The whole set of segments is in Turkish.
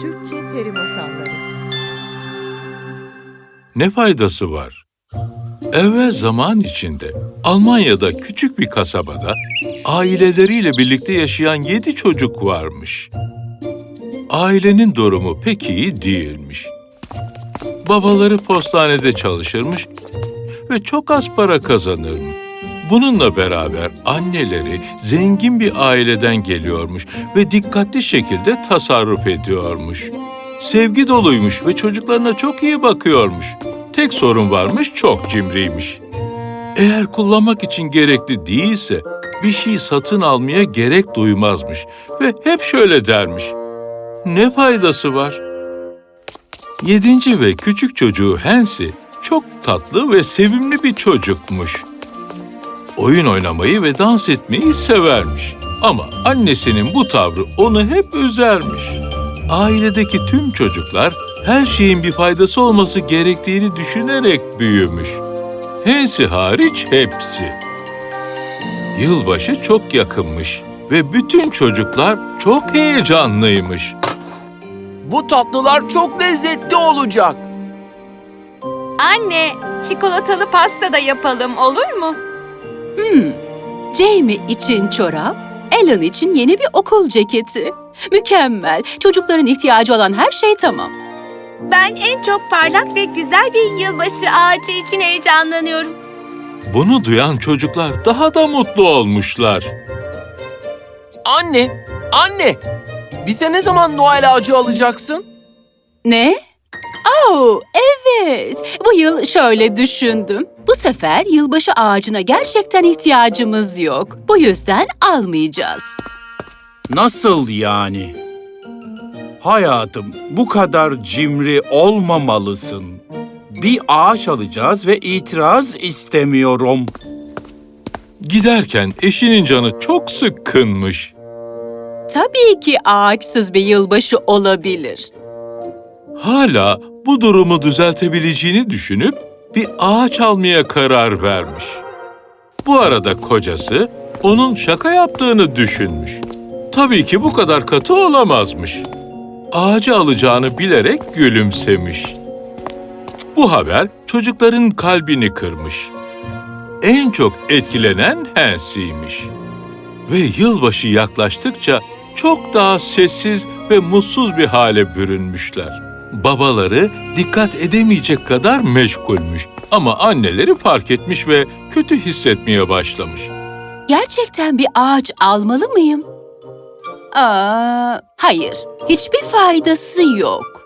Türkçe Peri Masalları Ne faydası var? Evvel zaman içinde Almanya'da küçük bir kasabada aileleriyle birlikte yaşayan yedi çocuk varmış. Ailenin durumu pek iyi değilmiş. Babaları postanede çalışırmış ve çok az para kazanırmış. Bununla beraber anneleri zengin bir aileden geliyormuş ve dikkatli şekilde tasarruf ediyormuş. Sevgi doluymuş ve çocuklarına çok iyi bakıyormuş. Tek sorun varmış, çok cimriymiş. Eğer kullanmak için gerekli değilse bir şey satın almaya gerek duymazmış ve hep şöyle dermiş. Ne faydası var? Yedinci ve küçük çocuğu Hensi çok tatlı ve sevimli bir çocukmuş. Oyun oynamayı ve dans etmeyi severmiş. Ama annesinin bu tavrı onu hep üzermiş. Ailedeki tüm çocuklar her şeyin bir faydası olması gerektiğini düşünerek büyümüş. Hensi hariç hepsi. Yılbaşı çok yakınmış ve bütün çocuklar çok heyecanlıymış. Bu tatlılar çok lezzetli olacak. Anne, çikolatalı pasta da yapalım olur mu? Jamie için çorap, Ellen için yeni bir okul ceketi. Mükemmel. Çocukların ihtiyacı olan her şey tamam. Ben en çok parlak ve güzel bir yılbaşı ağacı için heyecanlanıyorum. Bunu duyan çocuklar daha da mutlu olmuşlar. Anne, anne. Bize ne zaman Noel ağacı alacaksın? Ne? Oh, evet. Bu yıl şöyle düşündüm. Bu sefer yılbaşı ağacına gerçekten ihtiyacımız yok. Bu yüzden almayacağız. Nasıl yani? Hayatım, bu kadar cimri olmamalısın. Bir ağaç alacağız ve itiraz istemiyorum. Giderken eşinin canı çok sıkkınmış. Tabii ki ağaçsız bir yılbaşı olabilir. Hala bu durumu düzeltebileceğini düşünüp bir ağaç almaya karar vermiş. Bu arada kocası onun şaka yaptığını düşünmüş. Tabii ki bu kadar katı olamazmış. Ağacı alacağını bilerek gülümsemiş. Bu haber çocukların kalbini kırmış. En çok etkilenen Hansy'ymiş. Ve yılbaşı yaklaştıkça çok daha sessiz ve mutsuz bir hale bürünmüşler. Babaları dikkat edemeyecek kadar meşgulmüş ama anneleri fark etmiş ve kötü hissetmeye başlamış. Gerçekten bir ağaç almalı mıyım? Aa, hayır. Hiçbir faydası yok.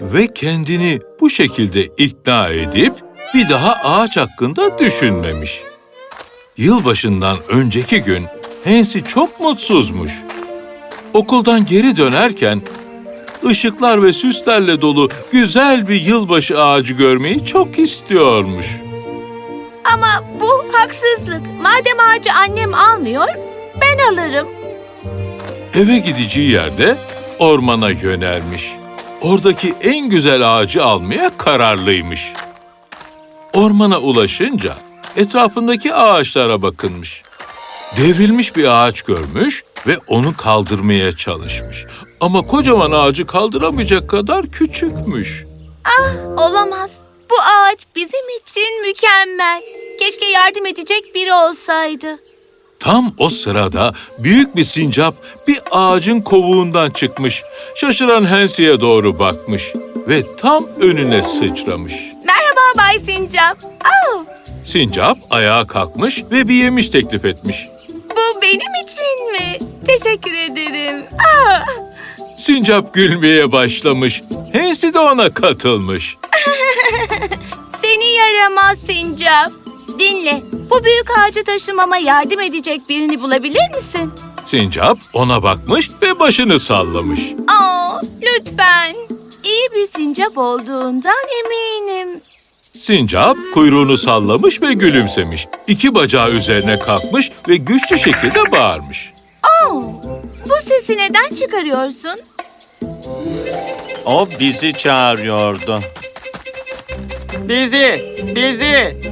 Ve kendini bu şekilde ikna edip bir daha ağaç hakkında düşünmemiş. Yılbaşından önceki gün Hansi çok mutsuzmuş. Okuldan geri dönerken ışıklar ve süslerle dolu güzel bir yılbaşı ağacı görmeyi çok istiyormuş. Ama bu haksızlık. Madem ağacı annem almıyor, ben alırım. Eve gideceği yerde ormana yönelmiş. Oradaki en güzel ağacı almaya kararlıymış. Ormana ulaşınca etrafındaki ağaçlara bakınmış. Devrilmiş bir ağaç görmüş ve onu kaldırmaya çalışmış. Ama kocaman ağacı kaldıramayacak kadar küçükmüş. Olamaz. Bu ağaç bizim için mükemmel. Keşke yardım edecek biri olsaydı. Tam o sırada büyük bir sincap bir ağacın kovuğundan çıkmış. Şaşıran Hensi'ye doğru bakmış ve tam önüne sıçramış. Merhaba Bay Sincap. Aa, Sincap ayağa kalkmış ve bir yemiş teklif etmiş. bu benim için mi? Teşekkür ederim. Aa, Sincap gülmeye başlamış. Hensi de ona katılmış. seni yaramaz Sincap. Dinle, bu büyük ağacı taşımama yardım edecek birini bulabilir misin? Sincap ona bakmış ve başını sallamış. Aa, lütfen. İyi bir sincap olduğundan eminim. Sincap kuyruğunu sallamış ve gülümsemiş. İki bacağı üzerine kalkmış ve güçlü şekilde bağırmış. Aa, bu sesi neden çıkarıyorsun? O bizi çağırıyordu. Bizi, bizi.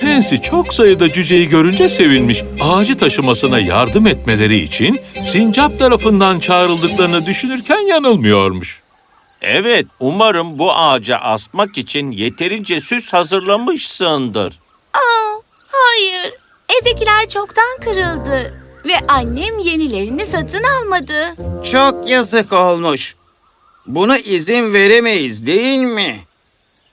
Hensi çok sayıda cüceyi görünce sevinmiş. Ağacı taşımasına yardım etmeleri için sincap tarafından çağrıldıklarını düşünürken yanılmıyormuş. Evet, umarım bu ağaca asmak için yeterince süs hazırlamışsındır. Aa, hayır. Evdekiler çoktan kırıldı. Ve annem yenilerini satın almadı. Çok yazık olmuş. Buna izin veremeyiz değil mi?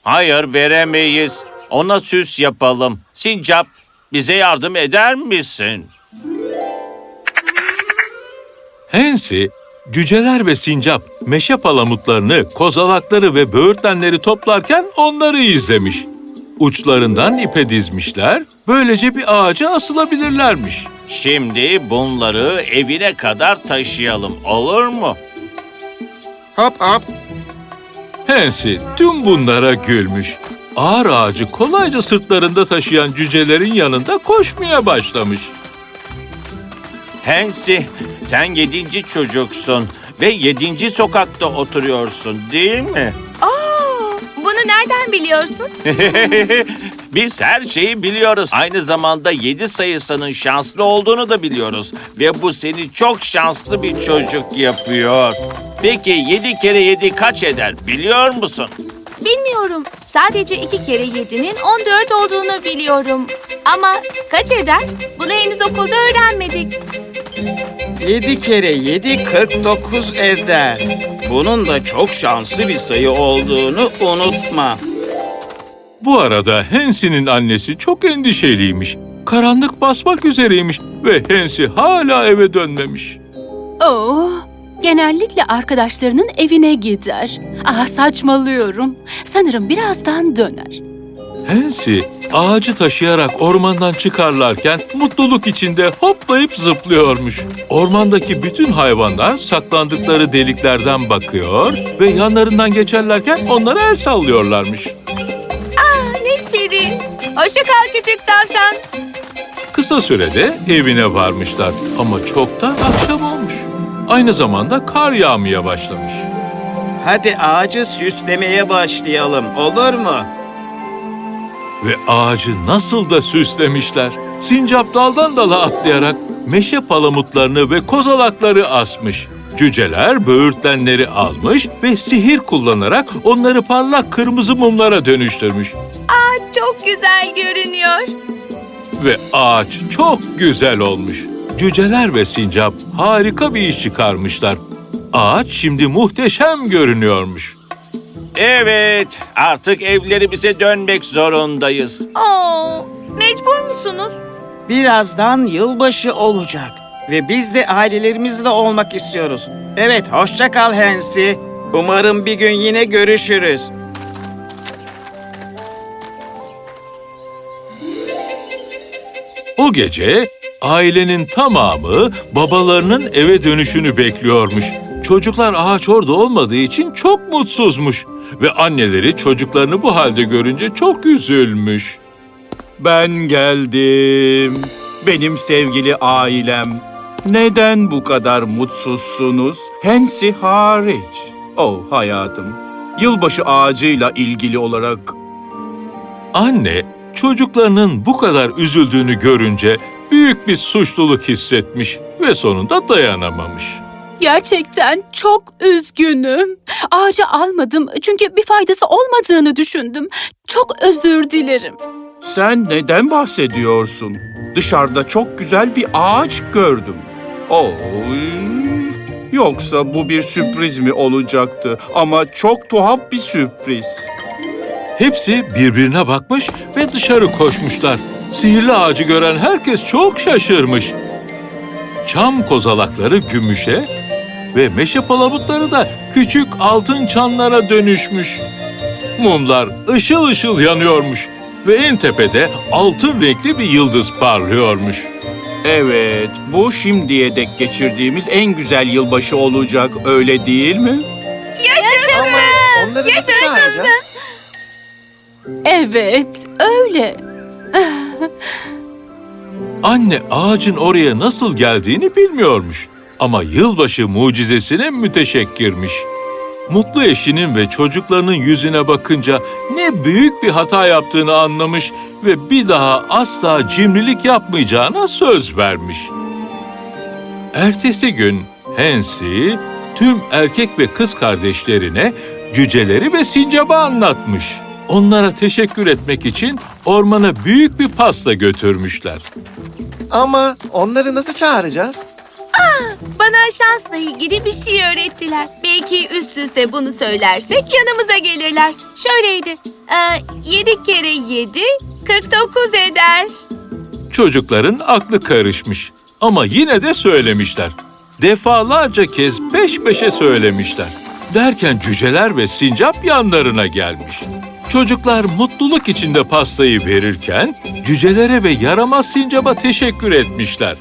Hayır, veremeyiz. Ona süs yapalım. Sincap, bize yardım eder misin? Hensi, cüceler ve sincap meşe palamutlarını, kozalakları ve böğürtlenleri toplarken onları izlemiş. Uçlarından ipe dizmişler, böylece bir ağaca asılabilirlermiş. Şimdi bunları evine kadar taşıyalım, olur mu? Hop hop. Hensi tüm bunlara gülmüş. Ağır ağacı kolayca sırtlarında taşıyan cücelerin yanında koşmaya başlamış. Hensi, sen yedinci çocuksun ve yedinci sokakta oturuyorsun değil mi? Aa, bunu nereden biliyorsun? Biz her şeyi biliyoruz. Aynı zamanda yedi sayısının şanslı olduğunu da biliyoruz. Ve bu seni çok şanslı bir çocuk yapıyor. Peki yedi kere yedi kaç eder biliyor musun? Bilmiyorum. Sadece iki kere yedinin 14 olduğunu biliyorum. Ama kaç eder? Bunu henüz okulda öğrenmedik. 7 kere 7 49 eder. Bunun da çok şanslı bir sayı olduğunu unutma. Bu arada Hensi'nin annesi çok endişeliymiş. Karanlık basmak üzereymiş ve Hensi hala eve dönmemiş. Oh, genellikle arkadaşlarının evine gider. Ah saçmalıyorum. Sanırım birazdan döner. Hensi ağacı taşıyarak ormandan çıkarlarken mutluluk içinde hoplayıp zıplıyormuş. Ormandaki bütün hayvanlar saklandıkları deliklerden bakıyor ve yanlarından geçerlerken onlara el sallıyorlarmış. Ne şirin. Hoşça kal küçük tavşan. Kısa sürede evine varmışlar ama çoktan akşam olmuş. Aynı zamanda kar yağmaya başlamış. Hadi ağacı süslemeye başlayalım olur mu? Ve ağacı nasıl da süslemişler. Sincap daldan dala atlayarak meşe palamutlarını ve kozalakları asmış. Cüceler böğürtlenleri almış ve sihir kullanarak onları parlak kırmızı mumlara dönüştürmüş. Çok güzel görünüyor. Ve ağaç çok güzel olmuş. Cüceler ve sincap harika bir iş çıkarmışlar. Ağaç şimdi muhteşem görünüyormuş. Evet, artık evlerimize dönmek zorundayız. Oo, mecbur musunuz? Birazdan yılbaşı olacak ve biz de ailelerimizle olmak istiyoruz. Evet, hoşça kal Hensi. Umarım bir gün yine görüşürüz. O gece ailenin tamamı babalarının eve dönüşünü bekliyormuş. Çocuklar ağaç orada olmadığı için çok mutsuzmuş ve anneleri çocuklarını bu halde görünce çok üzülmüş. Ben geldim. Benim sevgili ailem. Neden bu kadar mutsuzsunuz? Hensi hariç. Oh hayatım. Yılbaşı ağacıyla ilgili olarak Anne çocuklarının bu kadar üzüldüğünü görünce büyük bir suçluluk hissetmiş ve sonunda dayanamamış. Gerçekten çok üzgünüm. Ağacı almadım çünkü bir faydası olmadığını düşündüm. Çok özür dilerim. sen neden bahsediyorsun? Dışarıda çok güzel bir ağaç gördüm. Oh, yoksa bu bir sürpriz mi olacaktı? Ama çok tuhaf bir sürpriz. Hepsi birbirine bakmış ve dışarı koşmuşlar. Sihirli ağacı gören herkes çok şaşırmış. Çam kozalakları gümüşe ve meşe palamutları da küçük altın çanlara dönüşmüş. Mumlar ışıl ışıl yanıyormuş ve en tepede altın renkli bir yıldız parlıyormuş. Evet, bu şimdiye dek geçirdiğimiz en güzel yılbaşı olacak, öyle değil mi? Onları nasıl çağıracağız? Evet, öyle. Anne ağacın oraya nasıl geldiğini bilmiyormuş. Ama yılbaşı mucizesine müteşekkirmiş. Mutlu eşinin ve çocuklarının yüzüne bakınca ne büyük bir hata yaptığını anlamış ve bir daha asla cimrilik yapmayacağına söz vermiş. Ertesi gün Hensi tüm erkek ve kız kardeşlerine cüceleri ve sincabı anlatmış. Onlara teşekkür etmek için ormana büyük bir pasta götürmüşler. Ama onları nasıl çağıracağız? Bana şansla ilgili bir şey öğrettiler. Belki üst üste bunu söylersek yanımıza gelirler. Şöyleydi. Ee, yedi kere yedi, 49 eder. Çocukların aklı karışmış ama yine de söylemişler. Defalarca kez peş peşe söylemişler. Derken cüceler ve sincap yanlarına gelmiş. Çocuklar mutluluk içinde pastayı verirken cücelere ve yaramaz sincaba teşekkür etmişler.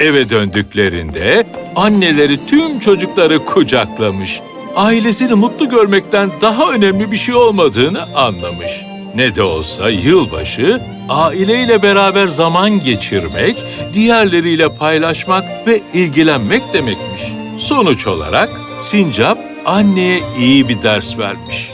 Eve döndüklerinde anneleri tüm çocukları kucaklamış. Ailesini mutlu görmekten daha önemli bir şey olmadığını anlamış. Ne de olsa yılbaşı aileyle beraber zaman geçirmek, diğerleriyle paylaşmak ve ilgilenmek demekmiş. Sonuç olarak Sincap anneye iyi bir ders vermiş.